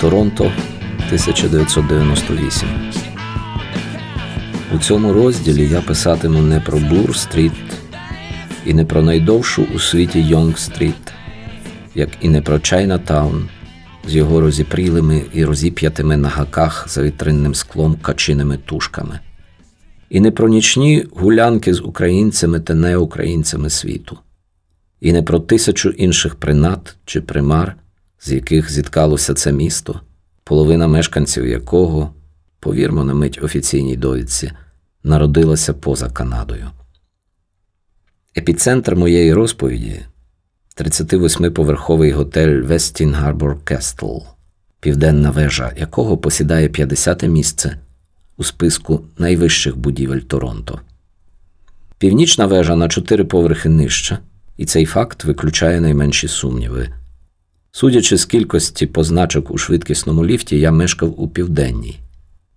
Торонто 1998. У цьому розділі я писатиму не про Блур-стріт і не про найдовшу у світі Йонг-стріт, як і не про Чайнатаун з його розіпрілими і розіп'ятими на гаках за вітринним склом качиними тушками, і не про нічні гулянки з українцями та неукраїнцями світу, і не про тисячу інших принад чи примар, з яких зіткалося це місто, половина мешканців якого, повірмо на мить офіційній довідці, народилася поза Канадою. Епіцентр моєї розповіді 38-поверховий готель Вестін Гарбор Кестл, південна вежа якого посідає 50-те місце у списку найвищих будівель Торонто. Північна вежа на чотири поверхи нижча, і цей факт виключає найменші сумніви. Судячи з кількості позначок у швидкісному ліфті, я мешкав у південній.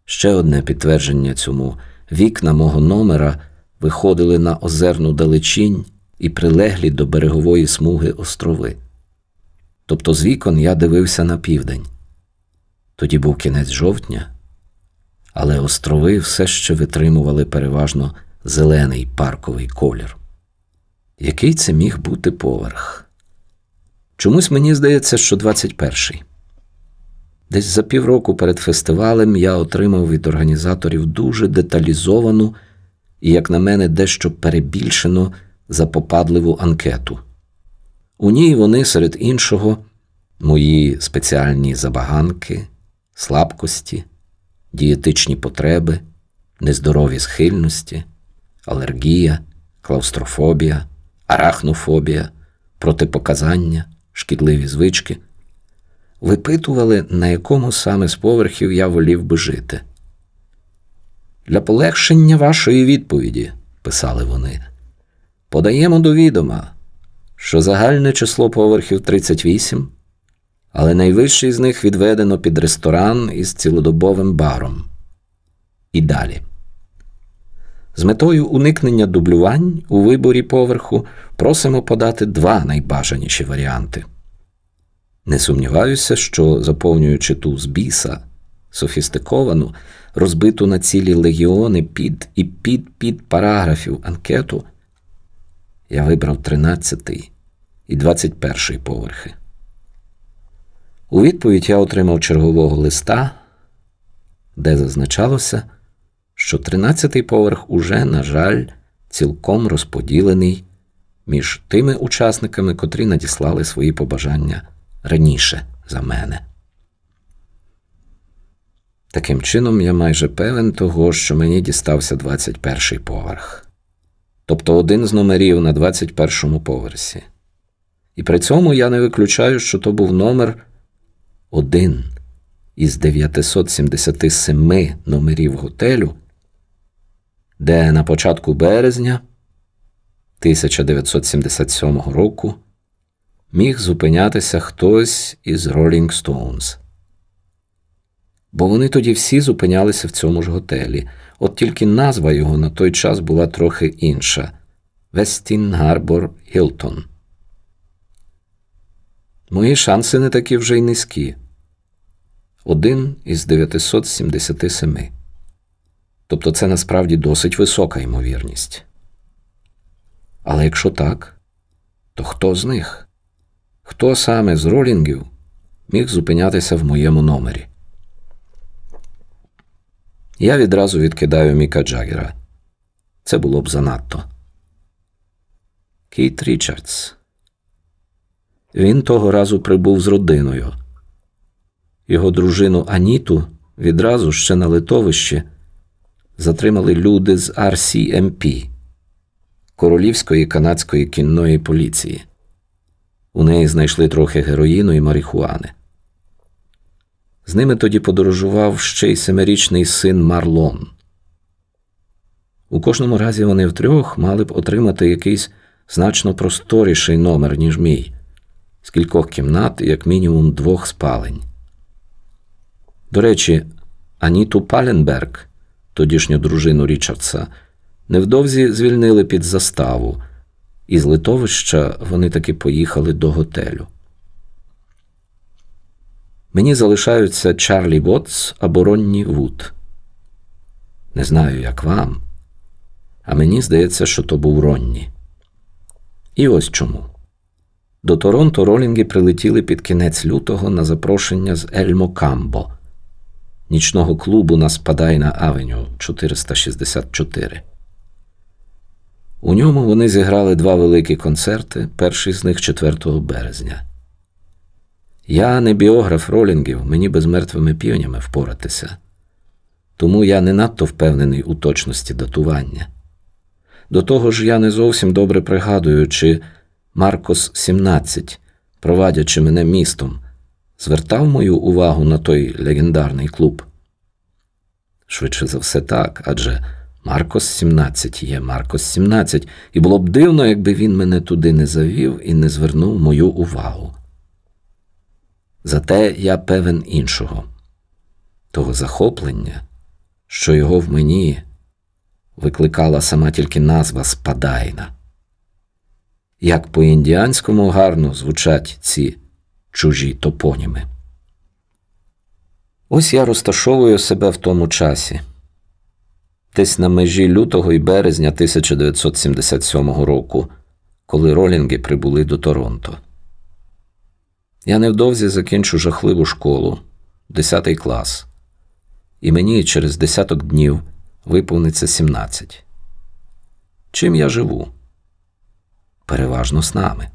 Ще одне підтвердження цьому вікна мого номера виходили на озерну далечінь і прилеглі до берегової смуги острови. Тобто з вікон я дивився на південь. Тоді був кінець жовтня, але острови все ще витримували переважно зелений парковий колір. Який це міг бути поверх? Чомусь мені здається, що 21-й. Десь за півроку перед фестивалем я отримав від організаторів дуже деталізовану і, як на мене, дещо перебільшено запопадливу анкету. У ній вони, серед іншого, мої спеціальні забаганки, слабкості, дієтичні потреби, нездорові схильності, алергія, клаустрофобія, арахнофобія, протипоказання, шкідливі звички. Випитували, на якому саме з поверхів я волів би жити. Для полегшення вашої відповіді, писали вони, подаємо до відома, що загальне число поверхів 38, але найвищий з них відведено під ресторан із цілодобовим баром. І далі. З метою уникнення дублювань у виборі поверху просимо подати два найбажаніші варіанти. Не сумніваюся, що заповнюючи ту з біса, софістиковану, розбиту на цілі легіони під і під під параграфів анкету, я вибрав 13 і 21 поверхи. У відповідь я отримав чергового листа, де зазначалося, що 13-й поверх уже, на жаль, цілком розподілений між тими учасниками, котрі надіслали свої побажання раніше за мене. Таким чином, я майже певен того, що мені дістався 21-й поверх, тобто один з номерів на 21-му поверсі. І при цьому я не виключаю, що то був номер один із 977 номерів готелю, де на початку березня 1977 року міг зупинятися хтось із Rolling Stones. Бо вони тоді всі зупинялися в цьому ж готелі, от тільки назва його на той час була трохи інша Вестін Гарбор Гілтон. Мої шанси не такі вже й низькі. Один із 977. Тобто це насправді досить висока ймовірність. Але якщо так, то хто з них? Хто саме з ролінгів міг зупинятися в моєму номері? Я відразу відкидаю Міка Джаггера. Це було б занадто. Кейт Річардс. Він того разу прибув з родиною. Його дружину Аніту відразу ще на литовищі затримали люди з RCMP Королівської канадської кінної поліції. У неї знайшли трохи героїну і марихуани. З ними тоді подорожував ще й семирічний син Марлон. У кожному разі вони втрьох мали б отримати якийсь значно просторіший номер, ніж мій, з кількох кімнат, як мінімум двох спалень. До речі, Аніту Паленберг, тодішню дружину Річардса, невдовзі звільнили під заставу, і з литовища вони таки поїхали до готелю. Мені залишаються Чарлі Вотс або Ронні Вуд. Не знаю, як вам, а мені здається, що то був Ронні. І ось чому. До Торонто ролінги прилетіли під кінець лютого на запрошення з Ель Мокамбо, нічного клубу на Спадайна Авеню 464. У ньому вони зіграли два великі концерти, перший з них 4 березня. Я не біограф ролінгів, мені без мертвими півнями впоратися. Тому я не надто впевнений у точності датування. До того ж, я не зовсім добре пригадую, чи Маркос 17, провадячи мене містом, звертав мою увагу на той легендарний клуб. Швидше за все так, адже Маркос 17 є Маркос 17, і було б дивно, якби він мене туди не завів і не звернув мою увагу. Зате я певен іншого того захоплення, що його в мені викликала сама тільки назва Спадайна. Як по індіанському гарно звучать ці чужі топоніми. Ось я розташовую себе в тому часі, десь на межі лютого і березня 1977 року, коли ролінги прибули до Торонто. Я невдовзі закінчу жахливу школу, 10 клас, і мені через десяток днів виповниться 17. Чим я живу? Переважно з нами.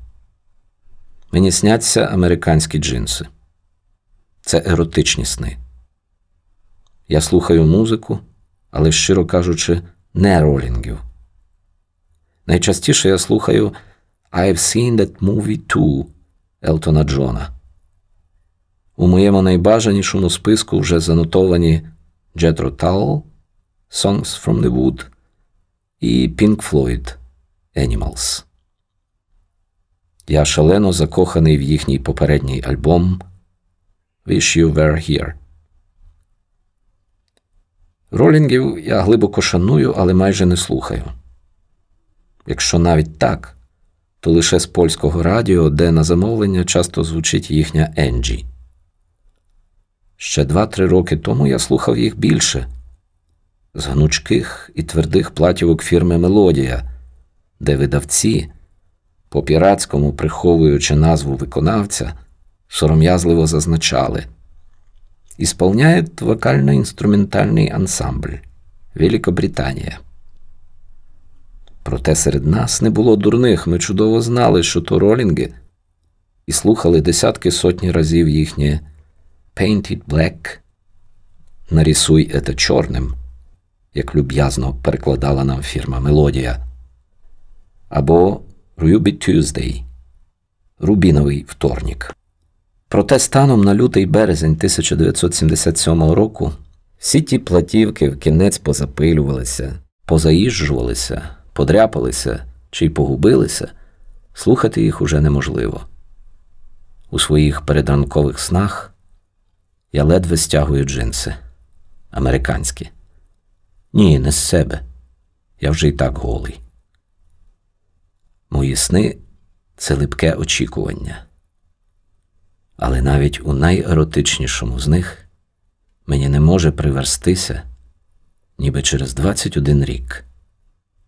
Мені сняться американські джинси. Це еротичні сни. Я слухаю музику, але, щиро кажучи, не ролінгів. Найчастіше я слухаю I've seen that movie too Елтона Джона. У моєму найбажанішому списку вже занотовані Jethro Tull Songs from the Wood і Pink Floyd Animals. Я шалено закоханий в їхній попередній альбом Wish You Were Here. Ролінгів я глибоко шаную, але майже не слухаю. Якщо навіть так, то лише з польського радіо, де на замовлення часто звучить їхня Енджі. Ще два-три роки тому я слухав їх більше з гнучких і твердих платівок фірми Мелодія, де видавці, по піратському приховуючи назву виконавця, сором'язливо зазначали. Исполняет вокально-інструментальний ансамбль Великобританія. Проте серед нас не було дурних, ми чудово знали, що то ролінги, і слухали десятки сотні разів їхнє Painted Black, нарисуй это чорним, як люб'язно перекладала нам фірма Мелодія, або Ruby Tuesday, Рубіновий вторник. Проте станом на лютий березень 1977 року всі ті платівки в кінець позапилювалися, позаїжджувалися, подряпалися чи й погубилися, слухати їх уже неможливо. У своїх передранкових снах я ледве стягую джинси американські. Ні, не з себе. Я вже й так голий. Мої сни це липке очікування. Але навіть у найеротичнішому з них мені не може приверстися, ніби через 21 рік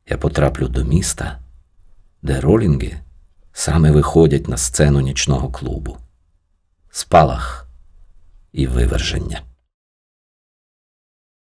я потраплю до міста, де ролінги саме виходять на сцену нічного клубу, спалах і виверження.